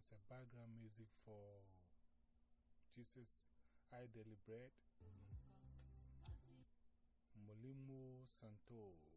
as a background music for Jesus I Daily Bread. Mm-hmm. Molimo Santo.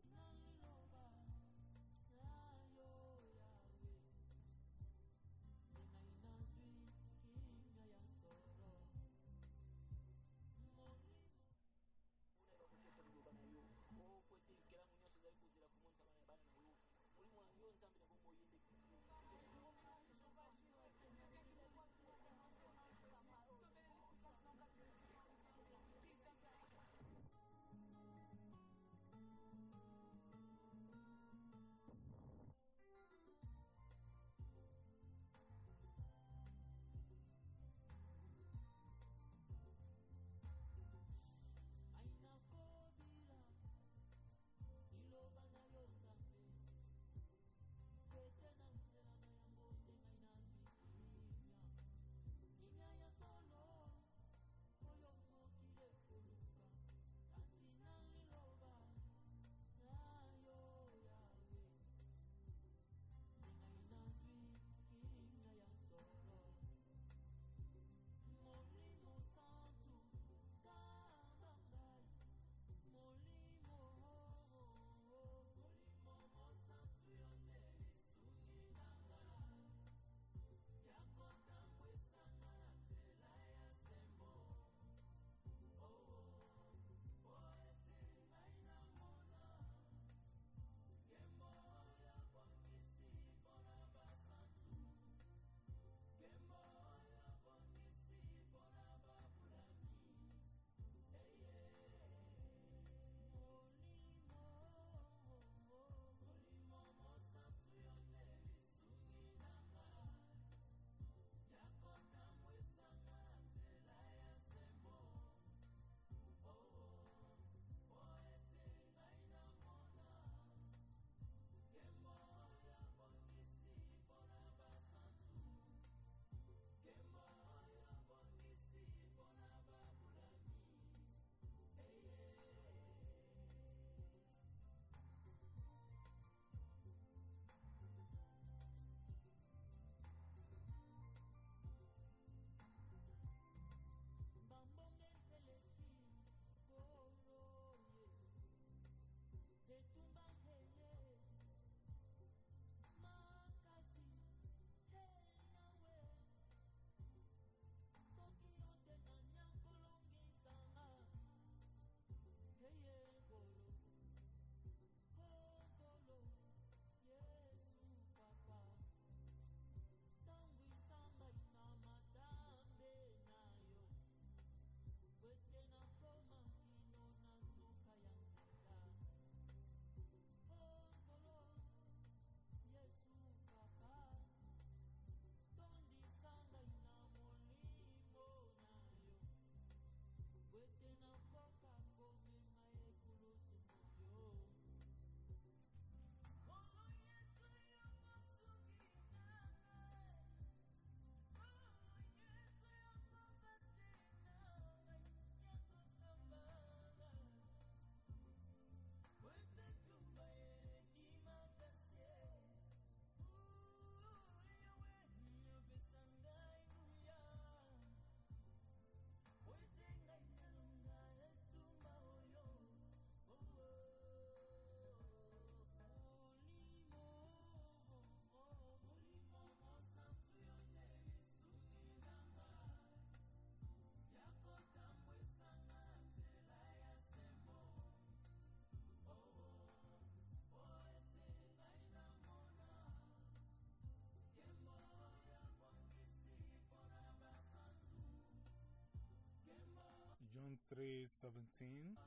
John 3:17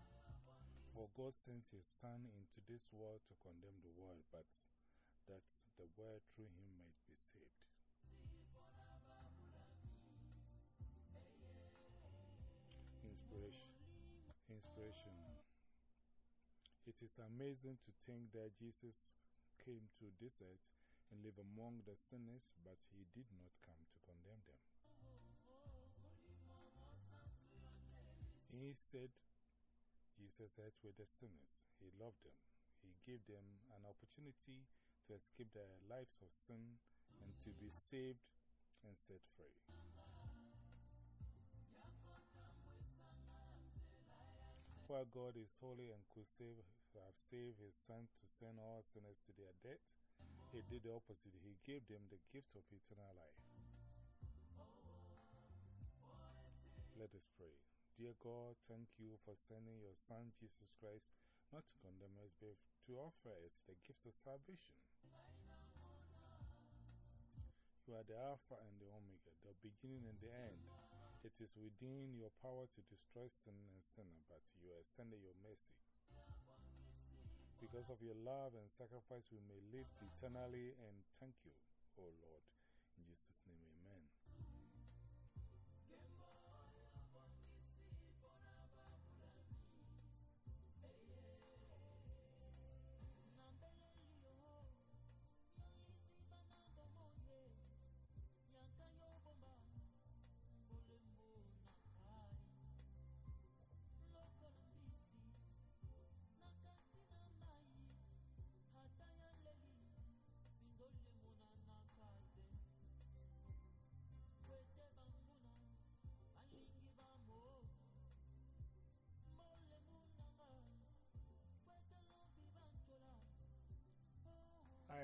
For God sent his Son into this world to condemn the world, but that the world through him might be saved. Inspiration. Inspiration. It is amazing to think that Jesus came to this earth and live among the sinners, but he did not come to condemn them. Instead, Jesus ate with the sinners. He loved them. He gave them an opportunity to escape their lives of sin and to be saved and set free. While God is holy and could save, have saved his Son to send all sinners to their death, he did the opposite. He gave them the gift of eternal life. Let us pray. Dear God, thank you for sending your Son Jesus Christ not to condemn us, but to offer us the gift of salvation. You are the Alpha and the Omega, the beginning and the end. It is within your power to destroy sin and sinner, but you extended your mercy. Because of your love and sacrifice, we may live eternally and thank you, O Lord. In Jesus' name, amen.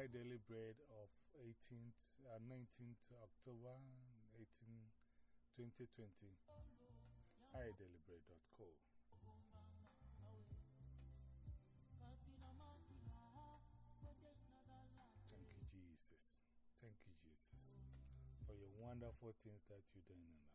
I Daily Bread of 18th, uh, 19th October 18, 2020. iDailyBread.co. Thank you, Jesus. Thank you, Jesus, for your wonderful things that you're doing in.